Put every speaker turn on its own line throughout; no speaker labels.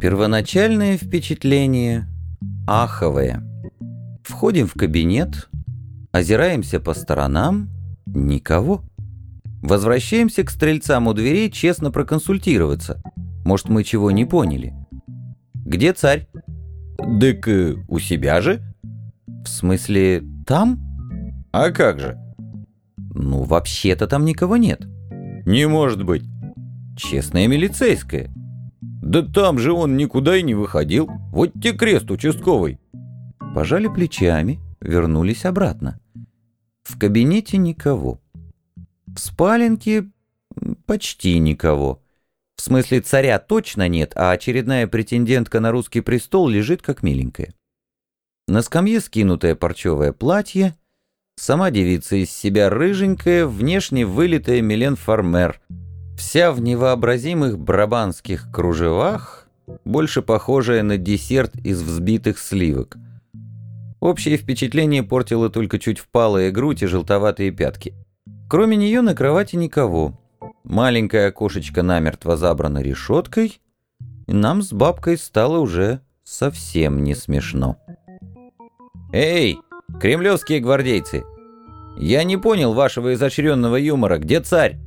Первоначальное впечатление аховое. Входим в кабинет, озираемся по сторонам, никого. Возвращаемся к стрельцам у дверей честно проконсультироваться. Может, мы чего не поняли. Где царь? Дык э, у себя же. В смысле, там? А как же? Ну, вообще-то там никого нет. Не может быть. Честная милицейская. Да там же он никуда и не выходил. Вот те крест участковый. Пожали плечами, вернулись обратно. В кабинете никого. В спаленке почти никого. В смысле царя точно нет, а очередная претендентка на русский престол лежит как миленькая. На скамье скинутое парчевое платье, сама девица из себя рыженькая, внешне вылитая Милен Фармер, вся в невообразимых брабанских кружевах, больше похожая на десерт из взбитых сливок. Общее впечатление портило только чуть впалая грудь и желтоватые пятки. Кроме нее на кровати никого. Маленькое окошечко намертво забрано решеткой, и нам с бабкой стало уже совсем не смешно. «Эй, кремлевские гвардейцы! Я не понял вашего изощренного юмора. Где царь?»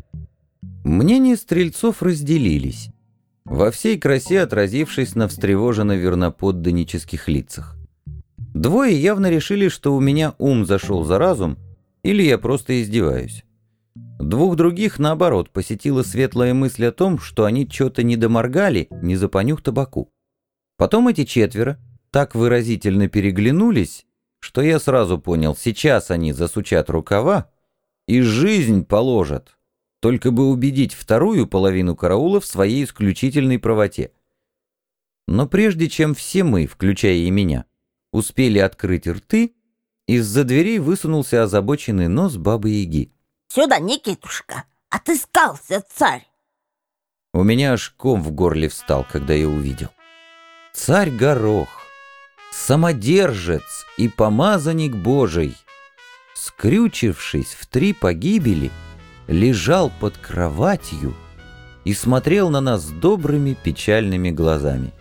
Мнения стрельцов разделились, во всей красе отразившись на встревоженно верноподданнических лицах. Двое явно решили, что у меня ум зашел за разум, или я просто издеваюсь. Двух других, наоборот, посетила светлая мысль о том, что они что-то не доморгали, не за понюх табаку. Потом эти четверо так выразительно переглянулись, что я сразу понял, сейчас они засучат рукава и жизнь положат, только бы убедить вторую половину караула в своей исключительной правоте. Но прежде чем все мы, включая и меня, успели открыть рты, из-за дверей высунулся озабоченный нос бабы-яги.
Сюда, Никитушка, отыскался царь.
У меня аж ком в горле встал, когда я увидел. Царь Горох, самодержец и помазанник Божий, скрючившись в три погибели, лежал под кроватью и смотрел на нас добрыми печальными глазами.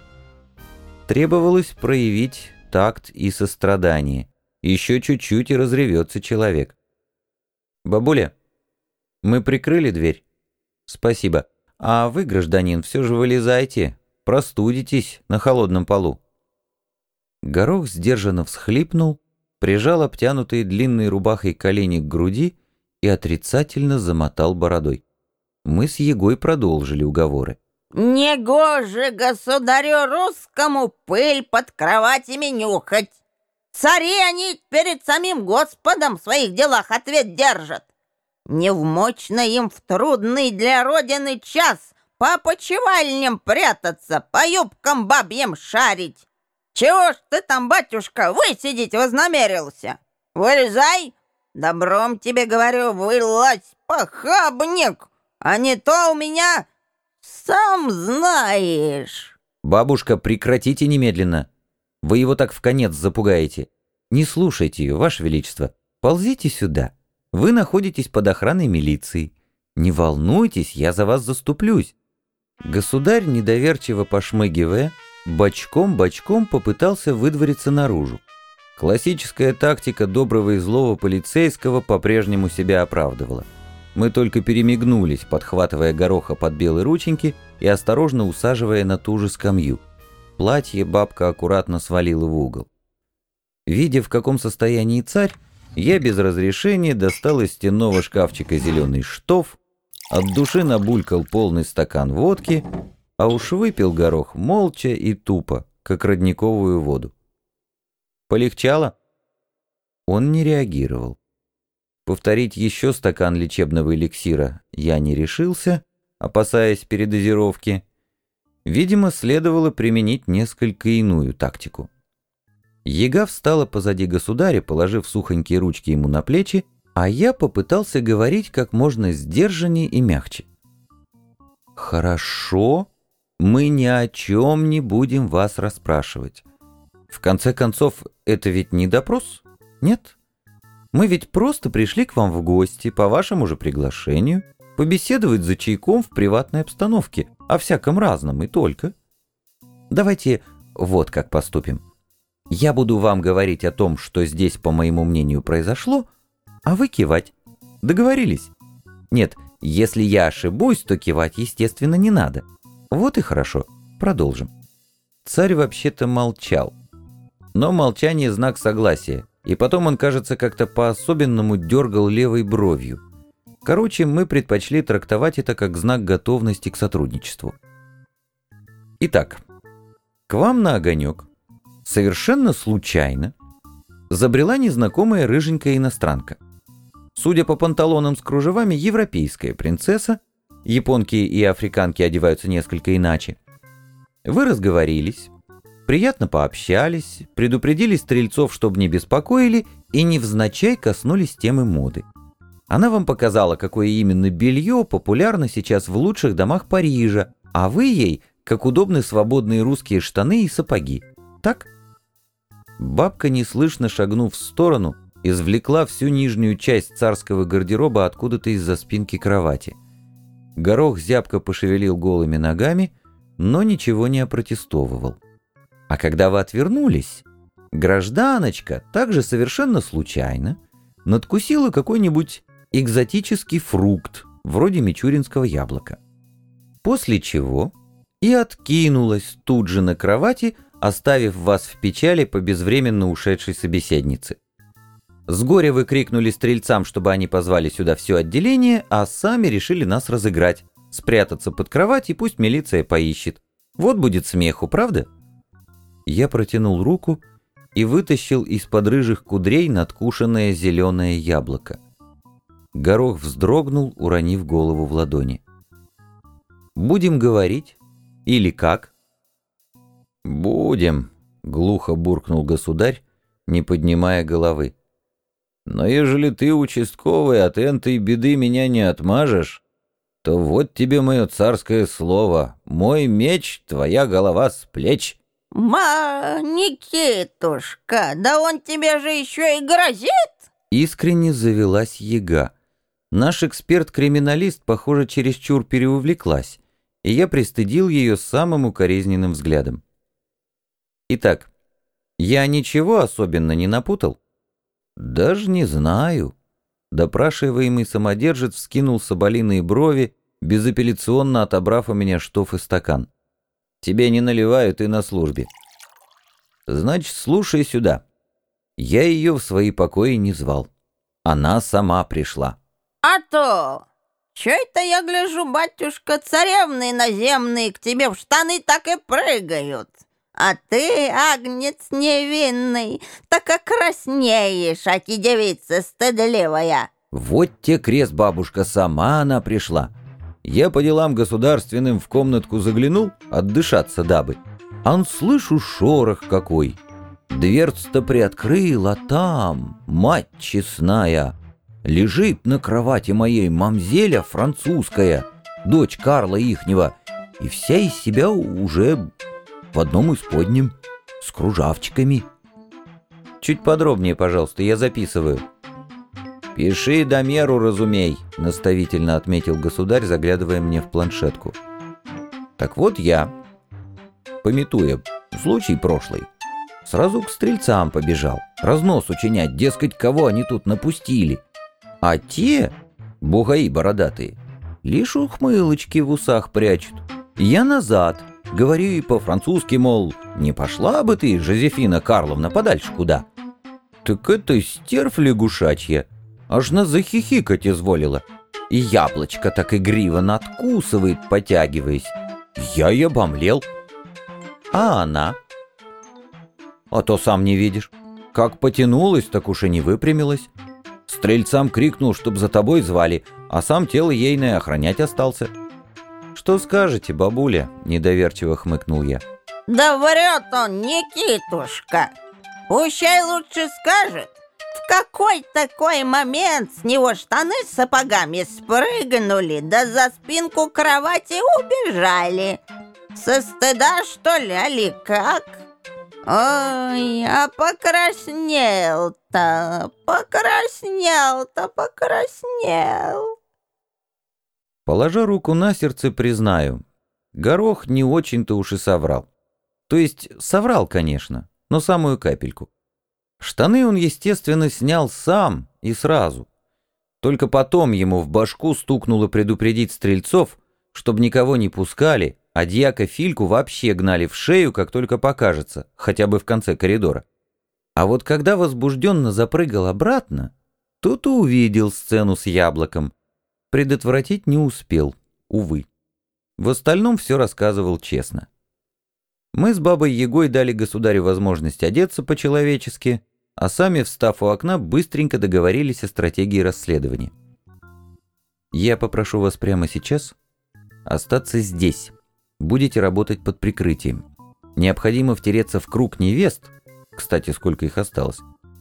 Требовалось проявить такт и сострадание. Еще чуть-чуть и разревется человек. «Бабуля, мы прикрыли дверь?» «Спасибо. А вы, гражданин, все же вылезайте. Простудитесь на холодном полу». Горох сдержанно всхлипнул, прижал обтянутые длинной рубахой колени к груди и отрицательно замотал бородой. Мы с Егой продолжили уговоры.
«Негоже государю русскому пыль под кроватями нюхать! Цари они перед самим Господом в своих делах ответ держат! Невмочно им в трудный для Родины час по почевальням прятаться, по юбкам бабьим шарить! Чего ж ты там, батюшка, высидеть вознамерился? Вылезай! Добром тебе говорю, вылазь, похабник, а не то у меня сам знаешь.
Бабушка, прекратите немедленно. Вы его так в конец запугаете. Не слушайте ее, Ваше Величество. Ползите сюда. Вы находитесь под охраной милиции. Не волнуйтесь, я за вас заступлюсь. Государь, недоверчиво пошмыгивая, бочком-бочком попытался выдвориться наружу. Классическая тактика доброго и злого полицейского по-прежнему себя оправдывала. Мы только перемигнулись, подхватывая гороха под белые рученьки и осторожно усаживая на ту же скамью. Платье бабка аккуратно свалила в угол. Видя, в каком состоянии царь, я без разрешения достал из стенного шкафчика зеленый штоф, от души набулькал полный стакан водки, а уж выпил горох молча и тупо, как родниковую воду. Полегчало? Он не реагировал. Повторить еще стакан лечебного эликсира я не решился, опасаясь передозировки. Видимо, следовало применить несколько иную тактику. Ега встала позади государя, положив сухонькие ручки ему на плечи, а я попытался говорить как можно сдержаннее и мягче. «Хорошо, мы ни о чем не будем вас расспрашивать. В конце концов, это ведь не допрос, нет?» Мы ведь просто пришли к вам в гости по вашему же приглашению, побеседовать за чайком в приватной обстановке, о всяком разном и только. Давайте вот как поступим. Я буду вам говорить о том, что здесь, по моему мнению, произошло, а вы кивать. Договорились? Нет, если я ошибусь, то кивать, естественно, не надо. Вот и хорошо. Продолжим. Царь вообще-то молчал. Но молчание — знак согласия, и потом он, кажется, как-то по-особенному дергал левой бровью. Короче, мы предпочли трактовать это как знак готовности к сотрудничеству. Итак, к вам на огонек совершенно случайно забрела незнакомая рыженькая иностранка. Судя по панталонам с кружевами, европейская принцесса, японки и африканки одеваются несколько иначе. Вы разговорились, приятно пообщались, предупредили стрельцов, чтобы не беспокоили, и невзначай коснулись темы моды. Она вам показала, какое именно белье популярно сейчас в лучших домах Парижа, а вы ей, как удобны свободные русские штаны и сапоги. Так? Бабка, неслышно шагнув в сторону, извлекла всю нижнюю часть царского гардероба откуда-то из-за спинки кровати. Горох зябко пошевелил голыми ногами, но ничего не опротестовывал. А когда вы отвернулись, гражданочка также совершенно случайно надкусила какой-нибудь экзотический фрукт, вроде мичуринского яблока. После чего и откинулась тут же на кровати, оставив вас в печали по безвременно ушедшей собеседнице. С горя вы крикнули стрельцам, чтобы они позвали сюда все отделение, а сами решили нас разыграть, спрятаться под кровать и пусть милиция поищет. Вот будет смеху, правда? Я протянул руку и вытащил из-под рыжих кудрей надкушенное зеленое яблоко. Горох вздрогнул, уронив голову в ладони. «Будем говорить? Или как?» «Будем», — глухо буркнул государь, не поднимая головы. «Но ежели ты участковый от энтой беды меня не отмажешь, то вот тебе мое царское слово. Мой меч, твоя голова с плеч».
«Ма, Никитушка, да он тебе же еще и грозит!»
Искренне завелась яга. Наш эксперт-криминалист, похоже, чересчур переувлеклась, и я пристыдил ее самым укоризненным взглядом. Итак, я ничего особенно не напутал? Даже не знаю. Допрашиваемый самодержец вскинул соболиные брови, безапелляционно отобрав у меня штоф и стакан. Тебе не наливают и на службе. Значит, слушай сюда. Я ее в свои покои не звал. Она сама пришла.
А то! Чё это я гляжу, батюшка, царевны наземные к тебе в штаны так и прыгают? А ты, агнец невинный, так как краснеешь, аки девица стыдливая.
Вот те крест, бабушка, сама она пришла. Я по делам государственным в комнатку заглянул, отдышаться дабы. Ан слышу шорох какой. Дверцу-то приоткрыл, а там, мать честная, лежит на кровати моей мамзеля французская, дочь Карла ихнего, и вся из себя уже в одном из подним, с кружавчиками. Чуть подробнее, пожалуйста, я записываю. «Пиши до меру, разумей», — наставительно отметил государь, заглядывая мне в планшетку. «Так вот я, пометуя случай прошлый, сразу к стрельцам побежал, разнос учинять, дескать, кого они тут напустили. А те, бугаи бородатые, лишь ухмылочки в усах прячут. Я назад, Говорю и по-французски, мол, не пошла бы ты, Жозефина Карловна, подальше куда? Так это стерв лягушачья, аж на захихикать изволила. И яблочко так игриво надкусывает, потягиваясь. Я и обомлел. А она? А то сам не видишь. Как потянулась, так уж и не выпрямилась. Стрельцам крикнул, чтоб за тобой звали, а сам тело ейное охранять остался. «Что скажете, бабуля?» — недоверчиво хмыкнул я.
«Да врет он, Никитушка! Пущай лучше скажет, в какой такой момент с него штаны с сапогами спрыгнули, да за спинку кровати убежали. Со стыда, что ли, али как?» Ой, а покраснел-то, покраснел-то, покраснел.
Положа руку на сердце, признаю, Горох не очень-то уж и соврал. То есть соврал, конечно, но самую капельку. Штаны он, естественно, снял сам и сразу. Только потом ему в башку стукнуло предупредить стрельцов, чтобы никого не пускали, а дьяка Фильку вообще гнали в шею, как только покажется, хотя бы в конце коридора. А вот когда возбужденно запрыгал обратно, тут увидел сцену с яблоком. Предотвратить не успел, увы. В остальном все рассказывал честно. Мы с бабой Егой дали государю возможность одеться по-человечески, а сами, встав у окна, быстренько договорились о стратегии расследования. Я попрошу вас прямо сейчас остаться здесь. Будете работать под прикрытием. Необходимо втереться в круг невест, кстати, сколько их осталось,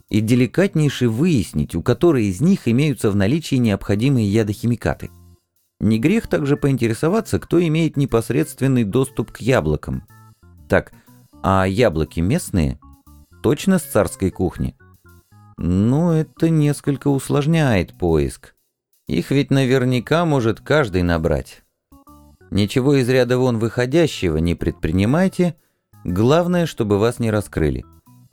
и деликатнейше выяснить, у которой из них имеются в наличии необходимые ядохимикаты. Не грех также поинтересоваться, кто имеет непосредственный доступ к яблокам. Так, а яблоки местные? Точно с царской кухни? Ну, это несколько усложняет поиск. Их ведь наверняка может каждый набрать. Ничего из ряда вон выходящего не предпринимайте, главное, чтобы вас не раскрыли.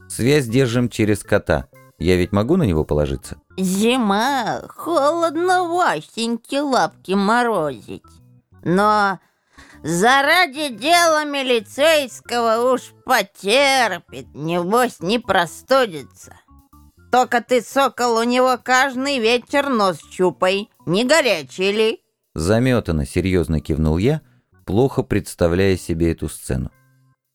Связь держим через кота. Я ведь могу на него положиться?
Зима, холодно Васеньке лапки морозить. Но заради дела милицейского уж потерпит, небось не простудится. Только ты, сокол, у него каждый вечер нос чупай, не горячий ли?
Заметано, серьезно кивнул я, плохо представляя себе эту сцену.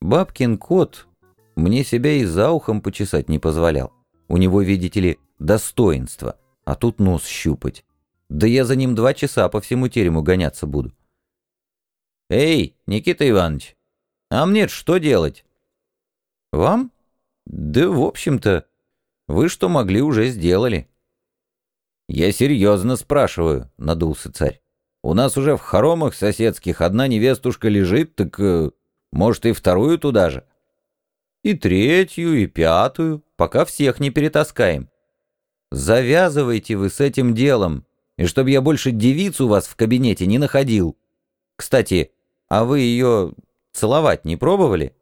Бабкин кот мне себя и за ухом почесать не позволял. У него, видите ли, достоинство, а тут нос щупать. Да я за ним два часа по всему терему гоняться буду. «Эй, Никита Иванович, а мне что делать?» «Вам? Да, в общем-то, вы что могли, уже сделали». «Я серьезно спрашиваю», — надулся царь. «У нас уже в хоромах соседских одна невестушка лежит, так, э, может, и вторую туда же?» «И третью, и пятую, пока всех не перетаскаем. Завязывайте вы с этим делом, и чтобы я больше девицу вас в кабинете не находил. Кстати, а вы ее целовать не пробовали?»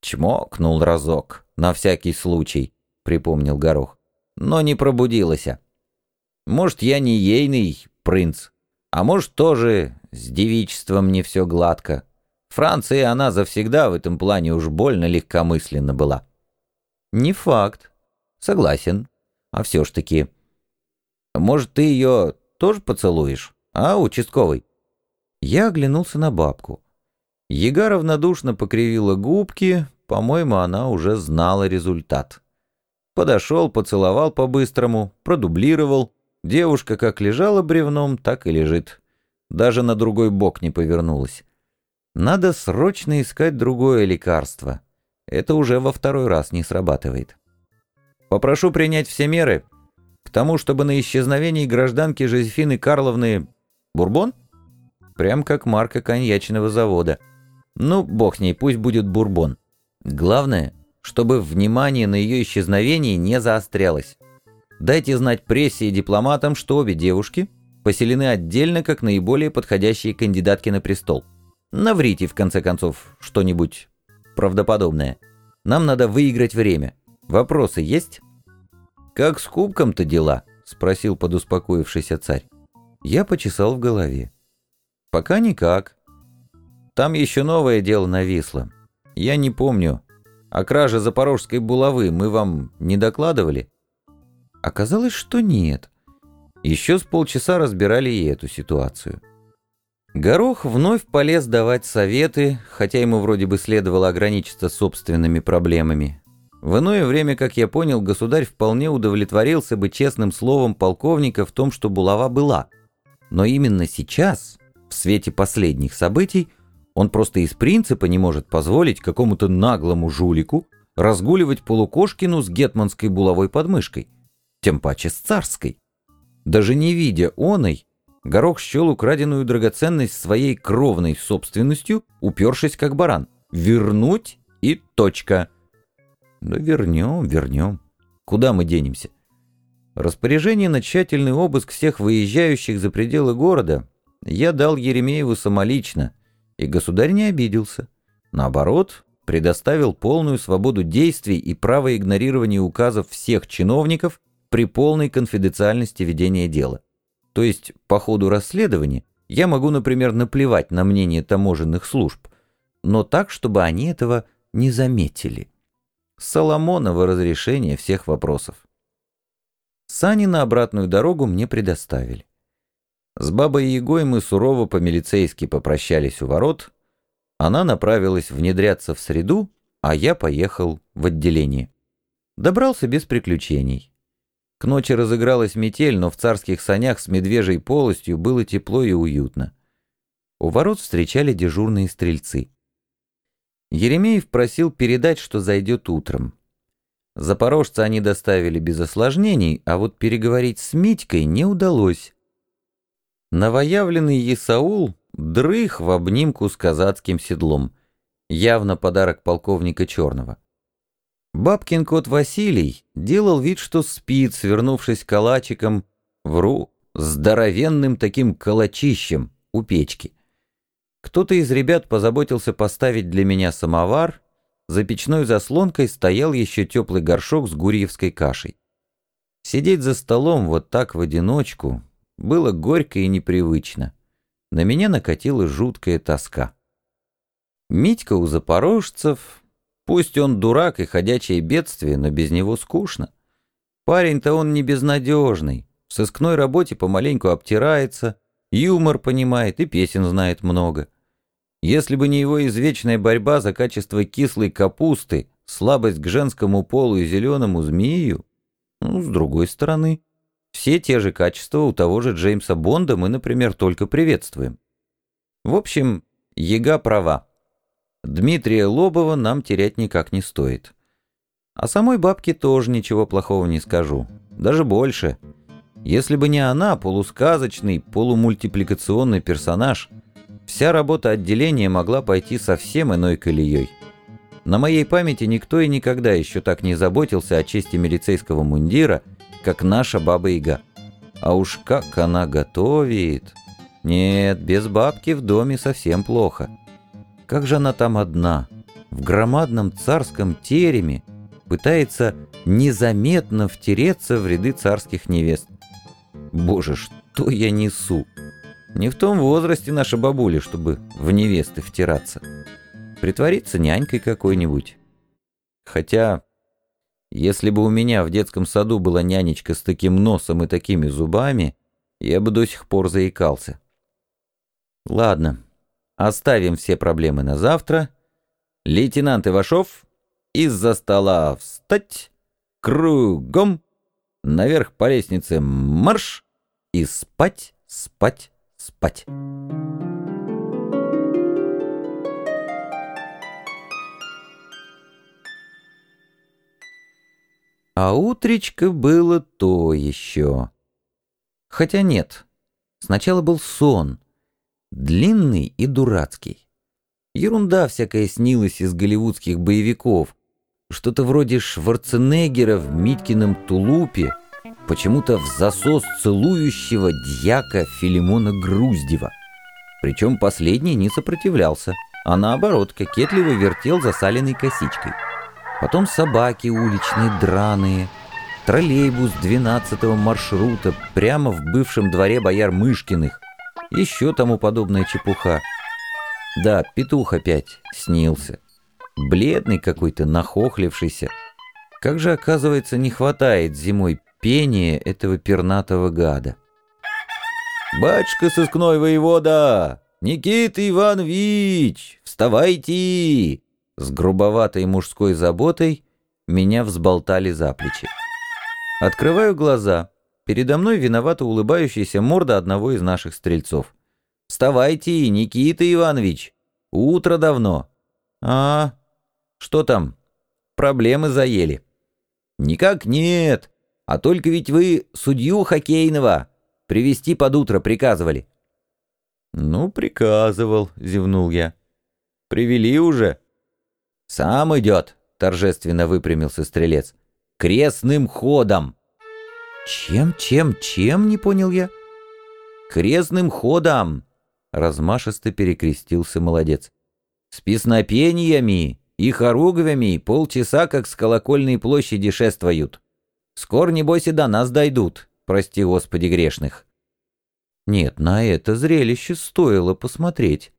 Чмокнул разок, на всякий случай, припомнил Горох, но не пробудилась. Может, я не ейный принц, а может, тоже с девичеством не все гладко. Франция она завсегда в этом плане уж больно легкомысленно была. Не факт. Согласен. А все ж таки... Может, ты ее тоже поцелуешь, а, участковый? Я оглянулся на бабку. Яга равнодушно покривила губки, по-моему, она уже знала результат. Подошел, поцеловал по-быстрому, продублировал. Девушка как лежала бревном, так и лежит. Даже на другой бок не повернулась. Надо срочно искать другое лекарство. Это уже во второй раз не срабатывает. Попрошу принять все меры к тому, чтобы на исчезновении гражданки Жозефины Карловны... Бурбон? Прям как марка коньячного завода. Ну, бог с ней, пусть будет бурбон. Главное, чтобы внимание на ее исчезновение не заострялось. Дайте знать прессе и дипломатам, что обе девушки поселены отдельно как наиболее подходящие кандидатки на престол. Наврите, в конце концов, что-нибудь правдоподобное. Нам надо выиграть время. Вопросы есть? «Как с кубком-то дела?» — спросил подуспокоившийся царь. Я почесал в голове. Пока никак. Там еще новое дело нависло. Я не помню. О краже запорожской булавы мы вам не докладывали? Оказалось, что нет. Еще с полчаса разбирали и эту ситуацию. Горох вновь полез давать советы, хотя ему вроде бы следовало ограничиться собственными проблемами. В иное время, как я понял, государь вполне удовлетворился бы честным словом полковника в том, что булава была. Но именно сейчас в свете последних событий он просто из принципа не может позволить какому-то наглому жулику разгуливать полукошкину с гетманской булавой подмышкой, тем паче с царской. Даже не видя оной, Горох счел украденную драгоценность своей кровной собственностью, упершись как баран. Вернуть и точка. Да вернем, вернем. Куда мы денемся? Распоряжение на тщательный обыск всех выезжающих за пределы города я дал Еремееву самолично, и государь не обиделся. Наоборот, предоставил полную свободу действий и право игнорирования указов всех чиновников при полной конфиденциальности ведения дела. То есть, по ходу расследования, я могу, например, наплевать на мнение таможенных служб, но так, чтобы они этого не заметили. Соломоново разрешение всех вопросов. Сани на обратную дорогу мне предоставили. С бабой Егой мы сурово по-милицейски попрощались у ворот, она направилась внедряться в среду, а я поехал в отделение. Добрался без приключений. К ночи разыгралась метель, но в царских санях с медвежьей полостью было тепло и уютно. У ворот встречали дежурные стрельцы. Еремеев просил передать, что зайдет утром. Запорожца они доставили без осложнений, а вот переговорить с Митькой не удалось. Новоявленный Исаул дрых в обнимку с казацким седлом. Явно подарок полковника Черного. Бабкин кот Василий делал вид, что спит, свернувшись калачиком, вру, здоровенным таким калачищем у печки. Кто-то из ребят позаботился поставить для меня самовар, за печной заслонкой стоял еще теплый горшок с гурьевской кашей. Сидеть за столом вот так в одиночку было горько и непривычно. На меня накатила жуткая тоска. Митька у запорожцев, Пусть он дурак и ходячее бедствие, но без него скучно. Парень-то он не безнадежный. В сыскной работе помаленьку обтирается, юмор понимает и песен знает много. Если бы не его извечная борьба за качество кислой капусты, слабость к женскому полу и зеленому змею, ну, с другой стороны, все те же качества у того же Джеймса Бонда мы, например, только приветствуем. В общем, Ега права. Дмитрия Лобова нам терять никак не стоит. О самой бабке тоже ничего плохого не скажу. Даже больше. Если бы не она, полусказочный, полумультипликационный персонаж, вся работа отделения могла пойти совсем иной колеей. На моей памяти никто и никогда еще так не заботился о чести милицейского мундира, как наша Баба-Яга. А уж как она готовит! Нет, без бабки в доме совсем плохо. Как же она там одна, в громадном царском тереме, пытается незаметно втереться в ряды царских невест. Боже, что я несу? Не в том возрасте наша бабуля, чтобы в невесты втираться. Притвориться нянькой какой-нибудь. Хотя, если бы у меня в детском саду была нянечка с таким носом и такими зубами, я бы до сих пор заикался. Ладно. Оставим все проблемы на завтра. Лейтенант Ивашов, из-за стола встать, кругом, наверх по лестнице марш и спать, спать, спать. А утречко было то еще. Хотя нет, сначала был сон — длинный и дурацкий. Ерунда всякая снилась из голливудских боевиков. Что-то вроде Шварценеггера в Миткином тулупе, почему-то в засос целующего дьяка Филимона Груздева. Причем последний не сопротивлялся, а наоборот кокетливо вертел засаленной косичкой. Потом собаки уличные драные, троллейбус 12 маршрута прямо в бывшем дворе бояр Мышкиных, еще тому подобная чепуха. Да, петух опять снился. Бледный какой-то, нахохлившийся. Как же, оказывается, не хватает зимой пения этого пернатого гада. «Батюшка сыскной воевода! Никита Иванович! Вставайте!» С грубоватой мужской заботой меня взболтали за плечи. Открываю глаза. Передо мной виновато улыбающаяся морда одного из наших стрельцов. «Вставайте, Никита Иванович! Утро давно!» «А, что там? Проблемы заели?» «Никак нет, а только ведь вы судью хоккейного привести под утро приказывали». «Ну, приказывал», — зевнул я. «Привели уже?» «Сам идет», — торжественно выпрямился стрелец. «Крестным ходом». «Чем, чем, чем?» — не понял я. «Крестным ходом!» — размашисто перекрестился молодец. «С песнопениями и хоругвями полчаса как с колокольной площади шествуют. Скоро, небось, и до нас дойдут, прости господи грешных». Нет, на это зрелище стоило посмотреть.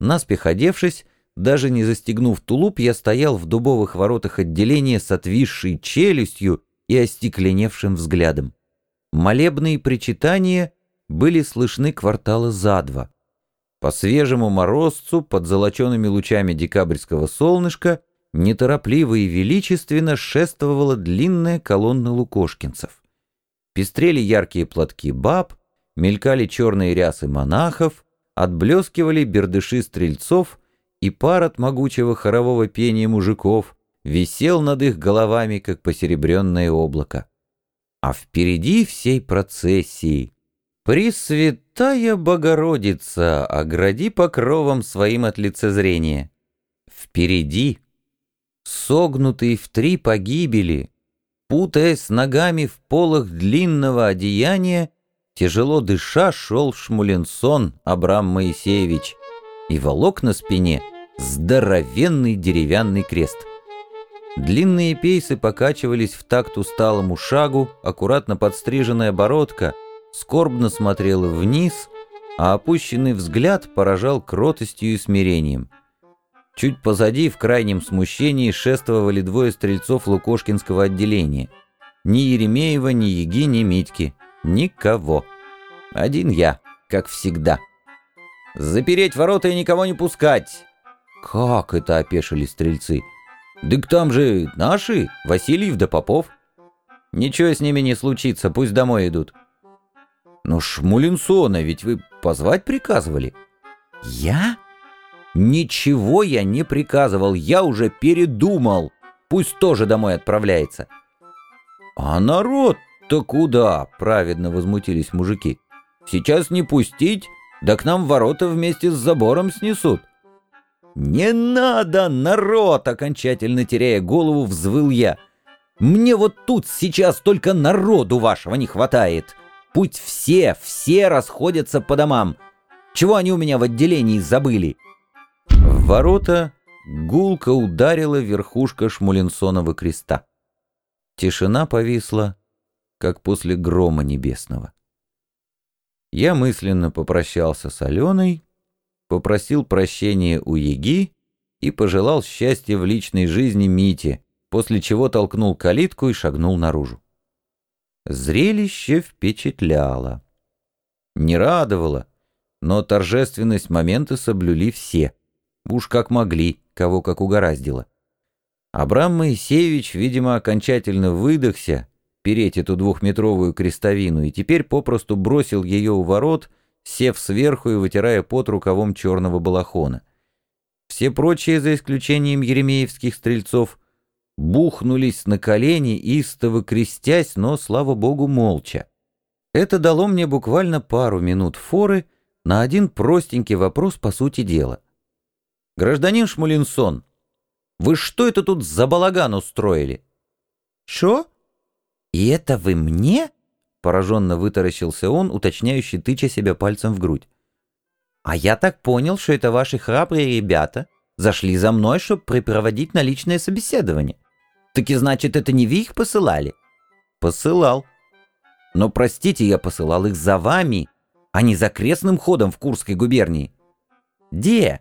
Наспех одевшись, даже не застегнув тулуп, я стоял в дубовых воротах отделения с отвисшей челюстью и остекленевшим взглядом. Молебные причитания были слышны квартала за два. По свежему морозцу, под золочеными лучами декабрьского солнышка, неторопливо и величественно шествовала длинная колонна лукошкинцев. Пестрели яркие платки баб, мелькали черные рясы монахов, отблескивали бердыши стрельцов, и пар от могучего хорового пения мужиков висел над их головами, как посеребренное облако. А впереди всей процессии «Пресвятая Богородица, огради покровом своим от лицезрения». Впереди, согнутый в три погибели, путаясь ногами в полах длинного одеяния, тяжело дыша шел Шмуленсон Абрам Моисеевич и волок на спине здоровенный деревянный крест. Длинные пейсы покачивались в такт усталому шагу, аккуратно подстриженная бородка скорбно смотрела вниз, а опущенный взгляд поражал кротостью и смирением. Чуть позади, в крайнем смущении, шествовали двое стрельцов Лукошкинского отделения. Ни Еремеева, ни Еги, ни Митьки. Никого. Один я, как всегда. «Запереть ворота и никого не пускать!» «Как это?» — опешили стрельцы. «Дык там же наши, Васильев да Попов». «Ничего с ними не случится, пусть домой идут». «Но Шмулинсона ведь вы позвать приказывали?» «Я?» «Ничего я не приказывал, я уже передумал. Пусть тоже домой отправляется». «А народ-то куда?» — праведно возмутились мужики. «Сейчас не пустить, да к нам ворота вместе с забором снесут». «Не надо, народ!» — окончательно теряя голову, взвыл я. «Мне вот тут сейчас только народу вашего не хватает. Пусть все, все расходятся по домам. Чего они у меня в отделении забыли?» В ворота гулко ударила верхушка Шмулинсонова креста. Тишина повисла, как после грома небесного. Я мысленно попрощался с Аленой, попросил прощения у Еги и пожелал счастья в личной жизни Мите, после чего толкнул калитку и шагнул наружу. Зрелище впечатляло. Не радовало, но торжественность момента соблюли все. Уж как могли, кого как угораздило. Абрам Моисеевич, видимо, окончательно выдохся переть эту двухметровую крестовину и теперь попросту бросил ее у ворот, сев сверху и вытирая пот рукавом черного балахона. Все прочие, за исключением еремеевских стрельцов, бухнулись на колени, истово крестясь, но, слава богу, молча. Это дало мне буквально пару минут форы на один простенький вопрос по сути дела. «Гражданин Шмулинсон, вы что это тут за балаган устроили?» «Шо? И это вы мне?» Пораженно вытаращился он, уточняющий тыча себя пальцем в грудь. «А я так понял, что это ваши храбрые ребята зашли за мной, чтобы припроводить на личное собеседование. Таки значит, это не вы их посылали?» «Посылал. Но, простите, я посылал их за вами, а не за крестным ходом в Курской губернии. Где?»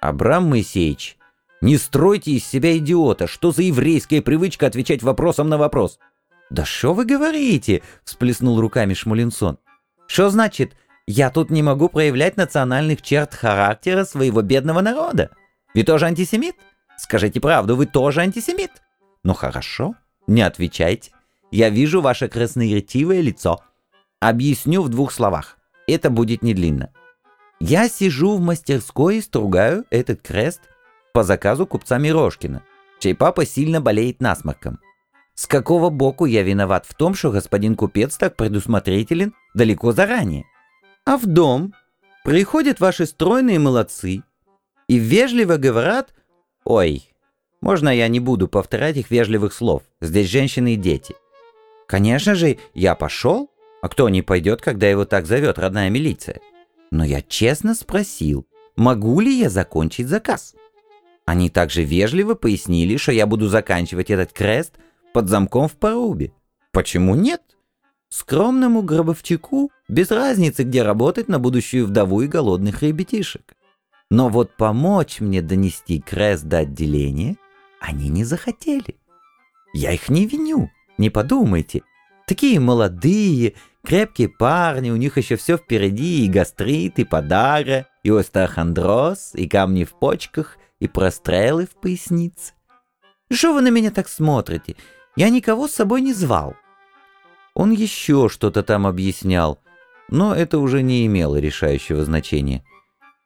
Абрам Моисеевич, не стройте из себя идиота. Что за еврейская привычка отвечать вопросом на вопрос? Да что вы говорите? всплеснул руками Шмулинсон. Что значит, я тут не могу проявлять национальных черт характера своего бедного народа? Вы тоже антисемит? Скажите правду, вы тоже антисемит? Ну хорошо, не отвечайте. Я вижу ваше красноречивое лицо. Объясню в двух словах. Это будет не длинно. Я сижу в мастерской и стругаю этот крест по заказу купца Мирошкина, чей папа сильно болеет насморком. С какого боку я виноват в том, что господин купец так предусмотрителен далеко заранее? А в дом приходят ваши стройные молодцы и вежливо говорят «Ой, Можно я не буду повторять их вежливых слов? Здесь женщины и дети. Конечно же, я пошел. А кто не пойдет, когда его так зовет родная милиция? Но я честно спросил, могу ли я закончить заказ? Они также вежливо пояснили, что я буду заканчивать этот крест под замком в порубе. Почему нет? Скромному гробовчику без разницы, где работать на будущую вдову и голодных ребятишек. Но вот помочь мне донести крест до отделения они не захотели. Я их не виню, не подумайте. Такие молодые, крепкие парни, у них еще все впереди, и гастрит, и подагра, и остеохондроз, и камни в почках, и прострелы в пояснице. Что вы на меня так смотрите? Я никого с собой не звал. Он еще что-то там объяснял, но это уже не имело решающего значения.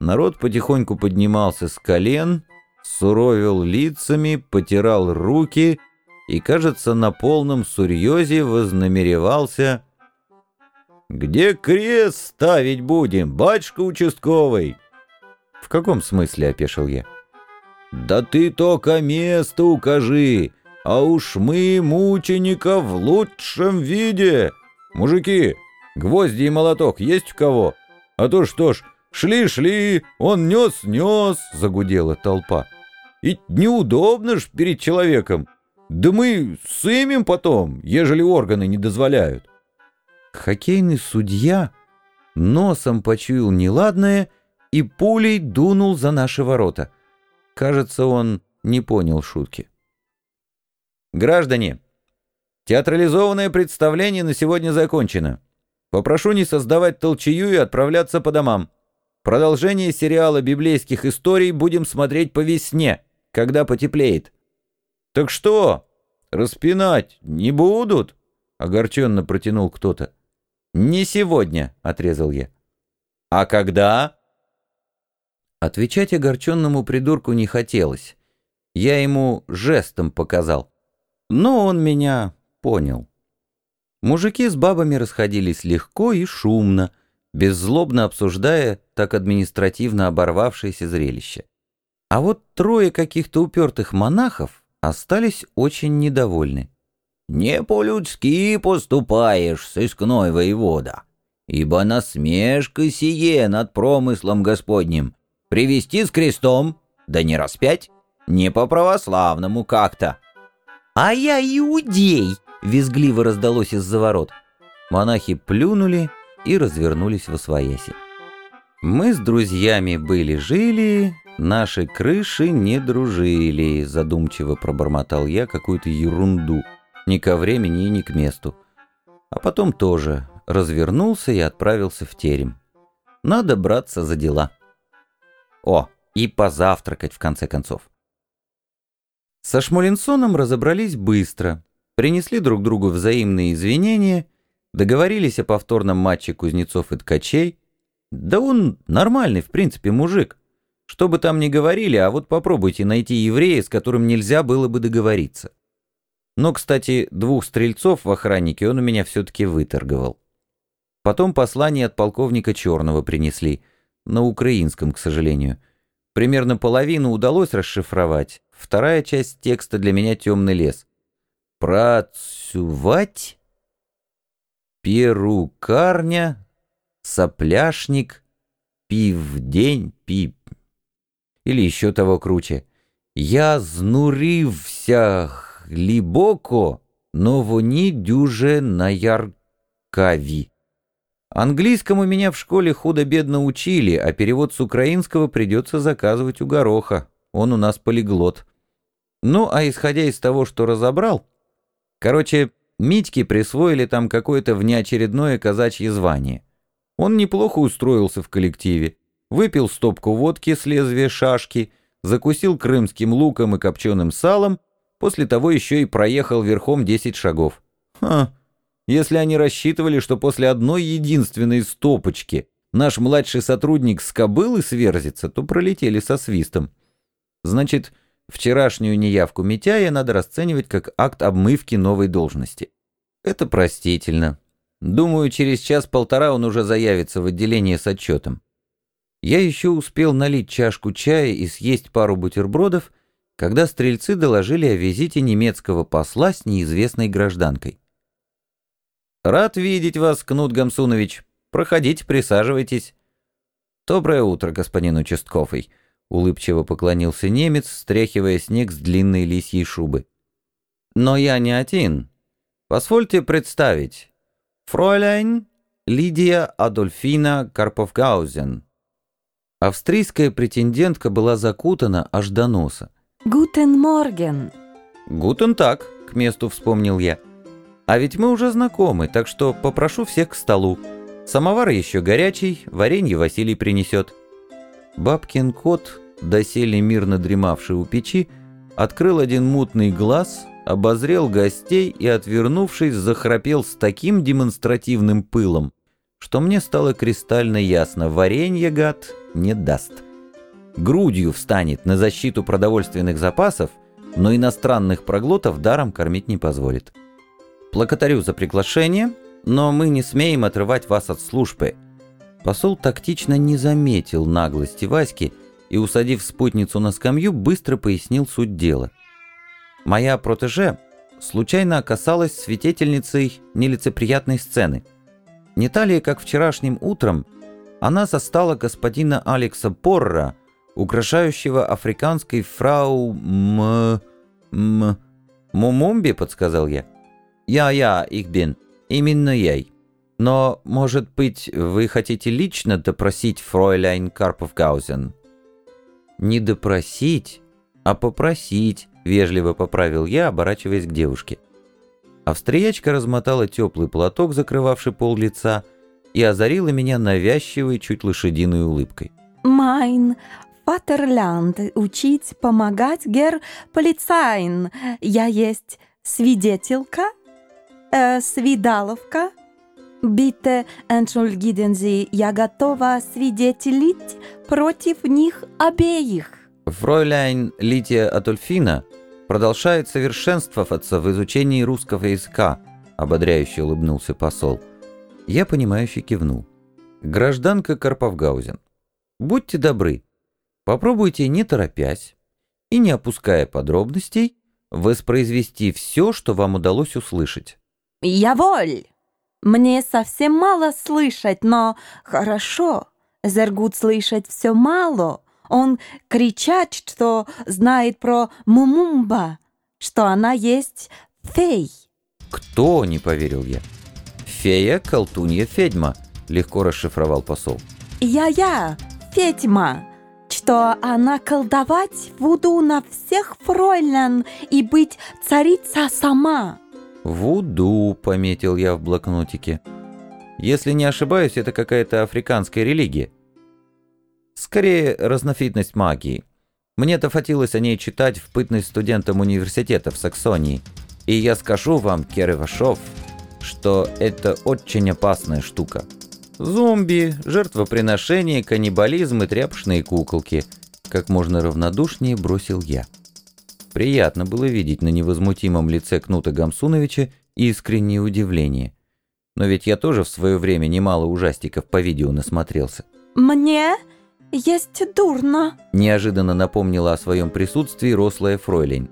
Народ потихоньку поднимался с колен, суровил лицами, потирал руки и, кажется, на полном сурьезе вознамеревался... «Где крест ставить будем, батюшка участковый?» «В каком смысле?» — опешил я. «Да ты только место укажи, а уж мы мученика в лучшем виде. Мужики, гвозди и молоток есть у кого? А то что ж, шли-шли, он нес-нес», — загудела толпа. «И неудобно ж перед человеком. Да мы сымем потом, ежели органы не дозволяют». Хоккейный судья носом почуял неладное и пулей дунул за наши ворота. Кажется, он не понял шутки. «Граждане, театрализованное представление на сегодня закончено. Попрошу не создавать толчею и отправляться по домам. Продолжение сериала библейских историй будем смотреть по весне, когда потеплеет». «Так что, распинать не будут?» — огорченно протянул кто-то. «Не сегодня», — отрезал я. «А когда?» Отвечать огорченному придурку не хотелось. Я ему жестом показал. Но он меня понял. Мужики с бабами расходились легко и шумно, беззлобно обсуждая так административно оборвавшееся зрелище. А вот трое каких-то упертых монахов остались очень недовольны. «Не по-людски поступаешь, сыскной воевода, ибо насмешка сие над промыслом Господним. Привести с крестом, да не распять, не по-православному как-то». «А я иудей!» — визгливо раздалось из-за ворот. Монахи плюнули и развернулись во свояси. Мы с друзьями были-жили, наши крыши не дружили, задумчиво пробормотал я какую-то ерунду ни ко времени и ни к месту. А потом тоже развернулся и отправился в терем. Надо браться за дела. О, и позавтракать в конце концов. Со Шмулинсоном разобрались быстро, принесли друг другу взаимные извинения, договорились о повторном матче Кузнецов и Ткачей. Да он нормальный, в принципе, мужик. Что бы там ни говорили, а вот попробуйте найти еврея, с которым нельзя было бы договориться. Но, кстати, двух стрельцов в охраннике он у меня все-таки выторговал. Потом послание от полковника Черного принесли, на украинском, к сожалению. Примерно половину удалось расшифровать, вторая часть текста для меня темный лес. Працювать, перукарня, сопляшник, пивдень, пип. Или еще того круче. Я знурився глибоко, но вони дюже на яркави. Английскому меня в школе худо-бедно учили, а перевод с украинского придется заказывать у Гороха. Он у нас полиглот. Ну, а исходя из того, что разобрал... Короче, Митьке присвоили там какое-то внеочередное казачье звание. Он неплохо устроился в коллективе. Выпил стопку водки с лезвия шашки, закусил крымским луком и копченым салом После того еще и проехал верхом 10 шагов. Ха, если они рассчитывали, что после одной единственной стопочки наш младший сотрудник с кобылы сверзится, то пролетели со свистом. Значит, вчерашнюю неявку Митяя надо расценивать как акт обмывки новой должности. Это простительно. Думаю, через час-полтора он уже заявится в отделение с отчетом. Я еще успел налить чашку чая и съесть пару бутербродов, когда стрельцы доложили о визите немецкого посла с неизвестной гражданкой. «Рад видеть вас, Кнут Гамсунович. Проходите, присаживайтесь». «Доброе утро, господин участковый», — улыбчиво поклонился немец, стряхивая снег с длинной лисьей шубы. «Но я не один. Позвольте представить. Фройляйн Лидия Адольфина Карповгаузен». Австрийская претендентка была закутана аж до носа.
«Guten Morgen».
«Guten Tag», — к месту вспомнил я. «А ведь мы уже знакомы, так что попрошу всех к столу. Самовар еще горячий, варенье Василий принесет». Бабкин кот, доселе мирно дремавший у печи, открыл один мутный глаз, обозрел гостей и, отвернувшись, захрапел с таким демонстративным пылом, что мне стало кристально ясно, варенье, гад, не даст грудью встанет на защиту продовольственных запасов, но иностранных проглотов даром кормить не позволит. Благодарю за приглашение, но мы не смеем отрывать вас от службы. Посол тактично не заметил наглости Васьки и, усадив спутницу на скамью, быстро пояснил суть дела. Моя протеже случайно оказалась свидетельницей нелицеприятной сцены. Не талее, как вчерашним утром, она застала господина Алекса Порра, украшающего африканской фрау М... М... Мумумби, подсказал я. Я-я, их бин. Именно ей. Но, может быть, вы хотите лично допросить фройляйн Карповгаузен? Не допросить, а попросить, вежливо поправил я, оборачиваясь к девушке. Австриячка размотала теплый платок, закрывавший пол лица, и озарила меня навязчивой, чуть лошадиной улыбкой.
«Майн Фатерлянд учить помогать гер полицайн. Я есть свидетелька, э, свидаловка. Bitte entschuldigen я готова свидетелить против них обеих.
Фройляйн Лития Атульфина продолжает совершенствоваться в изучении русского языка, ободряюще улыбнулся посол. Я понимающе кивнул. Гражданка Карповгаузен, будьте добры, Попробуйте, не торопясь и не опуская подробностей, воспроизвести все, что вам удалось услышать.
«Я воль! Мне совсем мало слышать, но хорошо. Зергут слышать все мало. Он кричат, что знает про Мумумба, что она есть фей».
«Кто?» — не поверил я. «Фея, колтунья, Федьма», — легко расшифровал посол.
«Я-я, Федьма что она колдовать вуду на всех фройлен и быть царица сама.
«Вуду», — пометил я в блокнотике. «Если не ошибаюсь, это какая-то африканская религия. Скорее, разнофитность магии. Мне-то фатилось о ней читать в пытность студентом университета в Саксонии. И я скажу вам, Керевашов, что это очень опасная штука». Зомби, жертвоприношение, каннибализм и тряпочные куколки. Как можно равнодушнее бросил я. Приятно было видеть на невозмутимом лице Кнута Гамсуновича искреннее удивление. Но ведь я тоже в свое время немало ужастиков по видео насмотрелся.
«Мне есть дурно», –
неожиданно напомнила о своем присутствии рослая фройлень.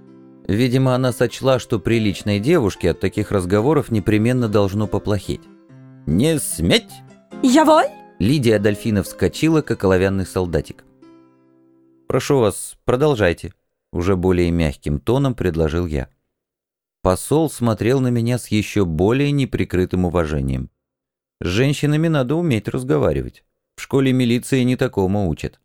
Видимо, она сочла, что приличной девушке от таких разговоров непременно должно поплохеть. «Не сметь!»
«Я воль?»
Лидия Адольфина вскочила, как оловянный солдатик. «Прошу вас, продолжайте», — уже более мягким тоном предложил я. Посол смотрел на меня с еще более неприкрытым уважением. С женщинами надо уметь разговаривать. В школе милиции не такому учат.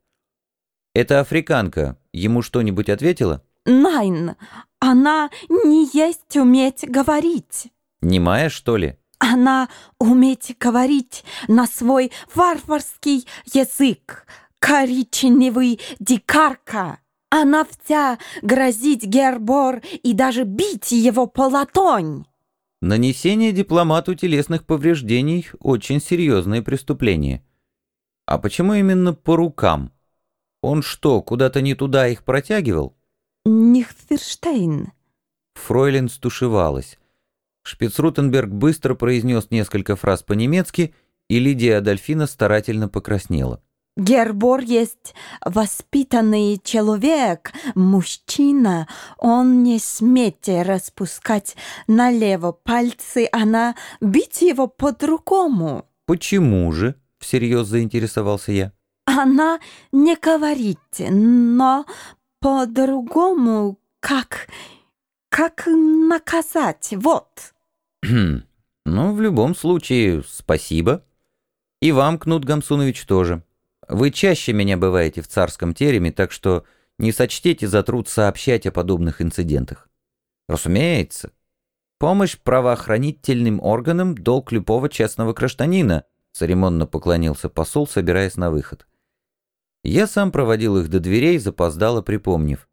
«Это африканка. Ему что-нибудь ответила?»
«Найн, она не есть уметь говорить».
«Немая, что ли?»
Она уметь говорить на свой варварский язык, коричневый дикарка. Она вся грозить Гербор и даже бить его по латонь.
Нанесение дипломату телесных повреждений – очень серьезное преступление. А почему именно по рукам? Он что, куда-то не туда их протягивал?
Нихферштейн.
Фройлен стушевалась. Шпицрутенберг быстро произнес несколько фраз по-немецки, и Лидия Адольфина старательно покраснела.
Гербор есть воспитанный человек, мужчина. Он не смейте распускать налево пальцы, а на бить его по-другому.
«Почему же?» — всерьез заинтересовался я.
Она не говорит, но по-другому, как... как наказать, вот.
«Хм, ну, в любом случае, спасибо. И вам, Кнут Гамсунович, тоже. Вы чаще меня бываете в царском тереме, так что не сочтите за труд сообщать о подобных инцидентах. Разумеется. Помощь правоохранительным органам – долг любого честного гражданина, церемонно поклонился посол, собираясь на выход. Я сам проводил их до дверей, запоздало припомнив.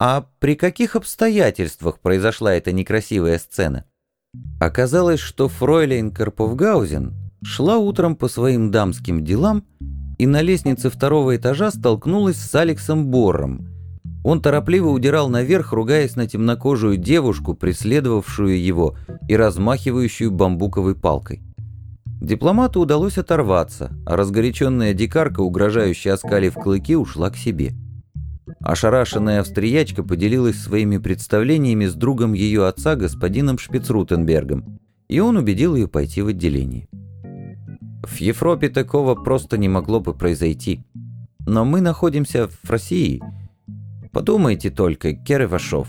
А при каких обстоятельствах произошла эта некрасивая сцена? Оказалось, что фройлейн Карповгаузен шла утром по своим дамским делам и на лестнице второго этажа столкнулась с Алексом Бором. Он торопливо удирал наверх, ругаясь на темнокожую девушку, преследовавшую его и размахивающую бамбуковой палкой. Дипломату удалось оторваться, а разгоряченная дикарка, угрожающая оскалив клыки, ушла к себе. Ошарашенная австриячка поделилась своими представлениями с другом ее отца, господином Шпицрутенбергом, и он убедил ее пойти в отделение. В Европе такого просто не могло бы произойти. Но мы находимся в России. Подумайте только, Керевашов.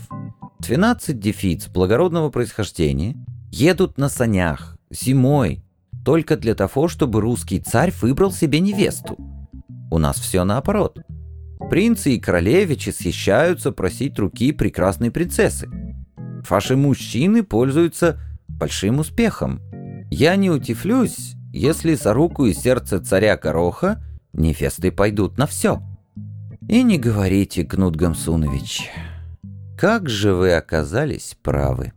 12 дефиц благородного происхождения едут на санях зимой только для того, чтобы русский царь выбрал себе невесту. У нас все наоборот. Принцы и королевичи съезжаются просить руки прекрасной принцессы. Ваши мужчины пользуются большим успехом. Я не утифлюсь, если за руку и сердце царя Гороха невесты пойдут на все. И не говорите, Кнут Гамсунович, как же вы оказались правы.